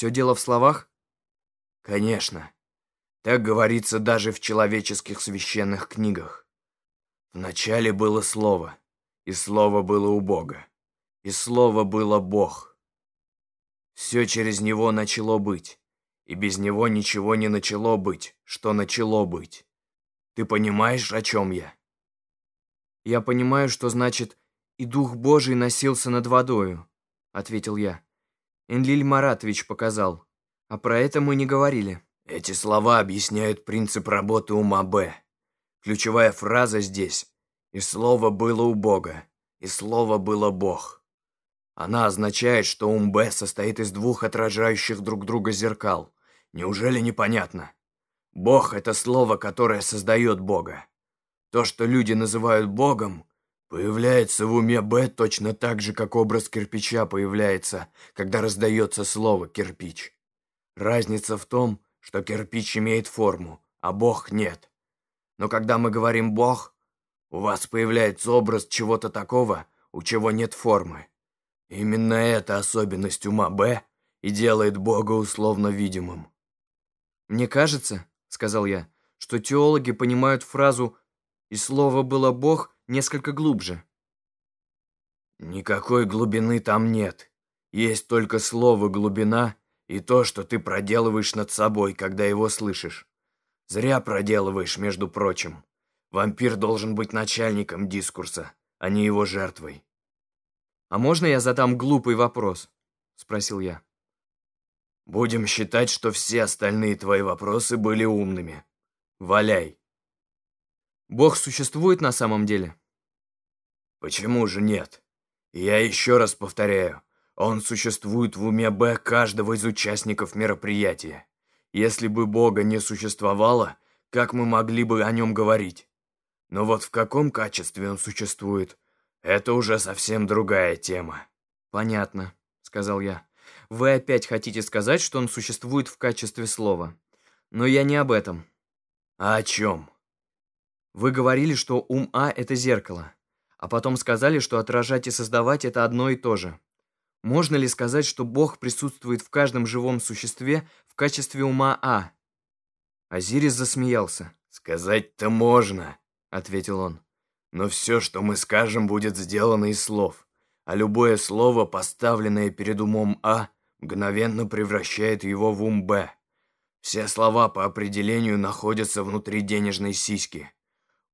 Все дело в словах? Конечно. Так говорится даже в человеческих священных книгах. Вначале было Слово, и Слово было у Бога, и Слово было Бог. Все через Него начало быть, и без Него ничего не начало быть, что начало быть. Ты понимаешь, о чем я? Я понимаю, что значит «и Дух Божий носился над водою», — ответил я. Энлиль Маратович показал, а про это мы не говорили. Эти слова объясняют принцип работы ума Б. Ключевая фраза здесь «И слово было у Бога, и слово было Бог». Она означает, что ум Б состоит из двух отражающих друг друга зеркал. Неужели непонятно? Бог – это слово, которое создает Бога. То, что люди называют Богом, появляется в уме Б точно так же, как образ кирпича появляется, когда раздается слово «кирпич». Разница в том, что кирпич имеет форму, а Бог нет. Но когда мы говорим «Бог», у вас появляется образ чего-то такого, у чего нет формы. Именно эта особенность ума Б и делает Бога условно видимым. «Мне кажется, — сказал я, — что теологи понимают фразу «и слово было Бог» несколько глубже». Никакой глубины там нет. Есть только слово «глубина» И то, что ты проделываешь над собой, когда его слышишь. Зря проделываешь, между прочим. Вампир должен быть начальником дискурса, а не его жертвой. «А можно я задам глупый вопрос?» – спросил я. «Будем считать, что все остальные твои вопросы были умными. Валяй!» «Бог существует на самом деле?» «Почему же нет? Я еще раз повторяю, он существует в уме Б каждого из участников мероприятия. Если бы Бога не существовало, как мы могли бы о нем говорить? Но вот в каком качестве он существует, это уже совсем другая тема. «Понятно», — сказал я. «Вы опять хотите сказать, что он существует в качестве слова. Но я не об этом». «А о чем?» «Вы говорили, что ум А — это зеркало, а потом сказали, что отражать и создавать — это одно и то же. Можно ли сказать, что Бог присутствует в каждом живом существе в качестве ума А? Азирис засмеялся. «Сказать-то можно», — ответил он. «Но все, что мы скажем, будет сделано из слов, а любое слово, поставленное перед умом А, мгновенно превращает его в ум Б. Все слова по определению находятся внутри денежной сиськи.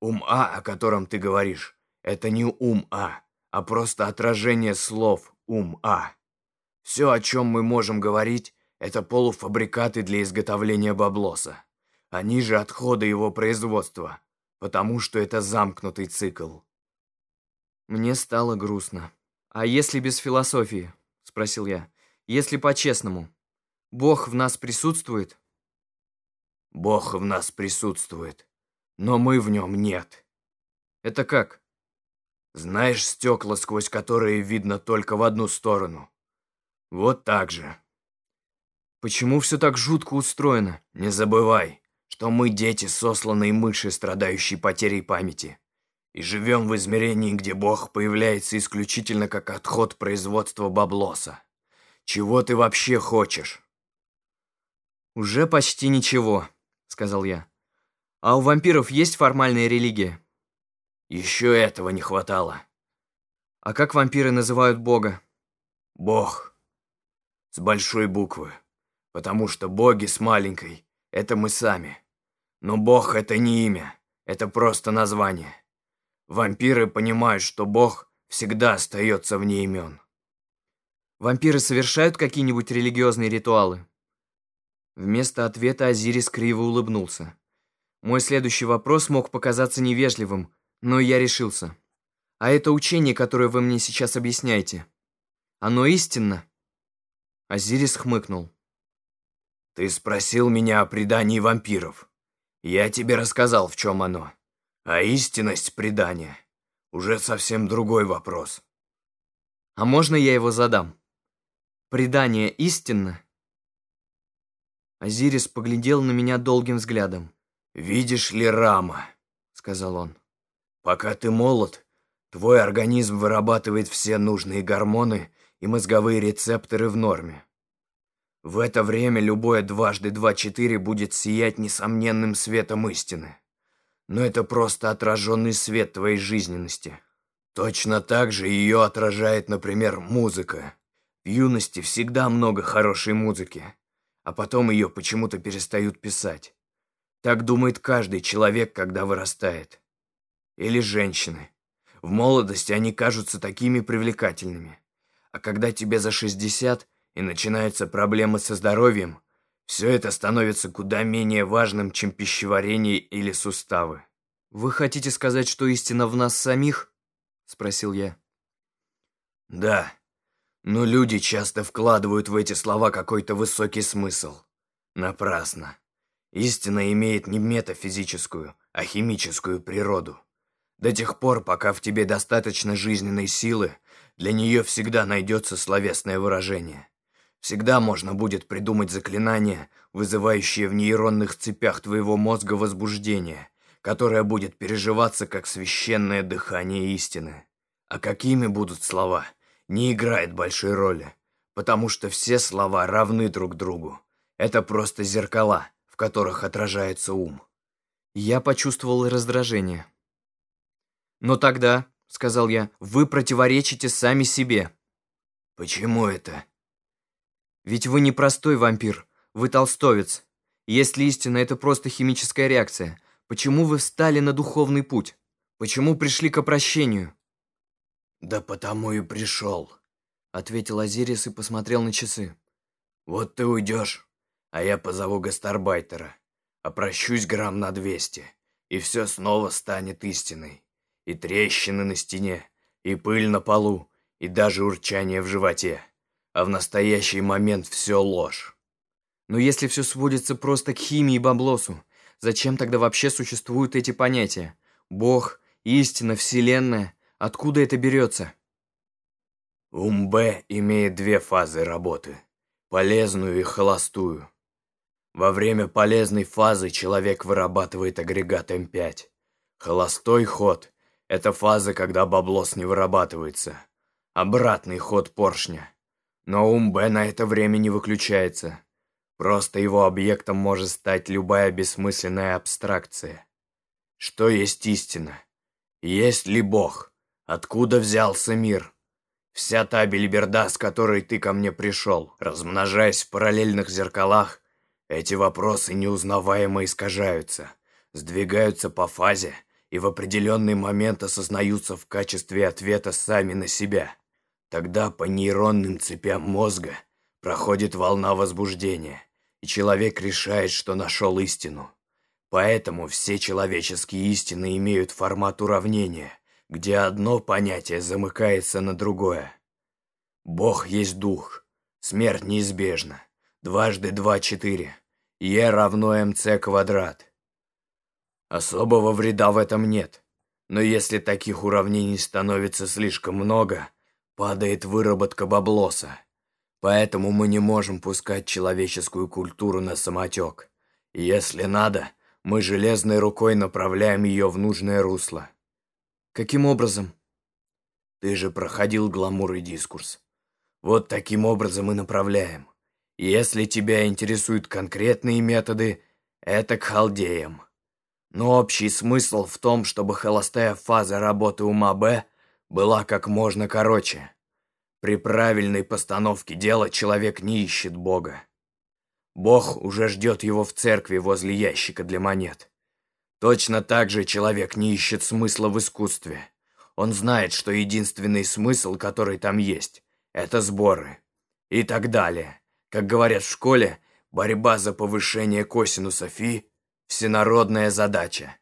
Ум А, о котором ты говоришь, это не ум А, а просто отражение слов ум А. Все, о чем мы можем говорить, это полуфабрикаты для изготовления баблоса. Они же отходы его производства, потому что это замкнутый цикл. Мне стало грустно. «А если без философии?» – спросил я. «Если по-честному, Бог в нас присутствует?» «Бог в нас присутствует, но мы в нем нет». «Это как?» Знаешь стекла, сквозь которые видно только в одну сторону? Вот так же. Почему все так жутко устроено? Не забывай, что мы дети сосланной мыши, страдающей потерей памяти. И живем в измерении, где Бог появляется исключительно как отход производства баблоса. Чего ты вообще хочешь? «Уже почти ничего», — сказал я. «А у вампиров есть формальная религия?» Еще этого не хватало. А как вампиры называют Бога? Бог. С большой буквы. Потому что боги с маленькой — это мы сами. Но Бог — это не имя, это просто название. Вампиры понимают, что Бог всегда остается вне имен. Вампиры совершают какие-нибудь религиозные ритуалы? Вместо ответа Азирис криво улыбнулся. Мой следующий вопрос мог показаться невежливым, но я решился. А это учение, которое вы мне сейчас объясняете, оно истинно?» Азирис хмыкнул. «Ты спросил меня о предании вампиров. Я тебе рассказал, в чем оно. А истинность предания — уже совсем другой вопрос». «А можно я его задам? Предание истинно?» Азирис поглядел на меня долгим взглядом. «Видишь ли, Рама», — сказал он, Пока ты молод, твой организм вырабатывает все нужные гормоны и мозговые рецепторы в норме. В это время любое дважды два-четыре будет сиять несомненным светом истины. Но это просто отраженный свет твоей жизненности. Точно так же ее отражает, например, музыка. В юности всегда много хорошей музыки, а потом ее почему-то перестают писать. Так думает каждый человек, когда вырастает. Или женщины. В молодости они кажутся такими привлекательными. А когда тебе за 60 и начинаются проблемы со здоровьем, все это становится куда менее важным, чем пищеварение или суставы. «Вы хотите сказать, что истина в нас самих?» – спросил я. «Да, но люди часто вкладывают в эти слова какой-то высокий смысл. Напрасно. Истина имеет не метафизическую, а химическую природу. До тех пор, пока в тебе достаточно жизненной силы, для нее всегда найдется словесное выражение. Всегда можно будет придумать заклинание, вызывающее в нейронных цепях твоего мозга возбуждение, которое будет переживаться как священное дыхание истины. А какими будут слова, не играет большой роли, потому что все слова равны друг другу. Это просто зеркала, в которых отражается ум. Я почувствовал раздражение. «Но тогда», — сказал я, — «вы противоречите сами себе». «Почему это?» «Ведь вы не простой вампир, вы толстовец. Если истина — это просто химическая реакция, почему вы встали на духовный путь? Почему пришли к опрощению?» «Да потому и пришел», — ответил Азирис и посмотрел на часы. «Вот ты уйдешь, а я позову гастарбайтера, опрощусь грамм на двести, и все снова станет истиной и трещины на стене, и пыль на полу, и даже урчание в животе. А в настоящий момент все ложь. Но если все сводится просто к химии и баблосу, зачем тогда вообще существуют эти понятия? Бог, истина, вселенная. Откуда это берется? Ум Б имеет две фазы работы. Полезную и холостую. Во время полезной фазы человек вырабатывает агрегат М5. Холостой ход это фаза, когда баблос не вырабатывается. Обратный ход поршня. Но ум Б на это время не выключается. Просто его объектом может стать любая бессмысленная абстракция. Что есть истина? Есть ли Бог? Откуда взялся мир? Вся та бельберда, с которой ты ко мне пришел, размножаясь в параллельных зеркалах, эти вопросы неузнаваемо искажаются, сдвигаются по фазе, и в определенный момент осознаются в качестве ответа сами на себя. Тогда по нейронным цепям мозга проходит волна возбуждения, и человек решает, что нашел истину. Поэтому все человеческие истины имеют формат уравнения, где одно понятие замыкается на другое. Бог есть дух, смерть неизбежна, дважды два – четыре, Е равно МЦ квадрат. Особого вреда в этом нет. Но если таких уравнений становится слишком много, падает выработка баблоса. Поэтому мы не можем пускать человеческую культуру на самотек. Если надо, мы железной рукой направляем ее в нужное русло. Каким образом? Ты же проходил гламур и дискурс. Вот таким образом и направляем. Если тебя интересуют конкретные методы, это к халдеям. Но общий смысл в том, чтобы холостая фаза работы ума Б была как можно короче. При правильной постановке дела человек не ищет Бога. Бог уже ждет его в церкви возле ящика для монет. Точно так же человек не ищет смысла в искусстве. Он знает, что единственный смысл, который там есть, это сборы. И так далее. Как говорят в школе, борьба за повышение косинуса фи Всенародная задача.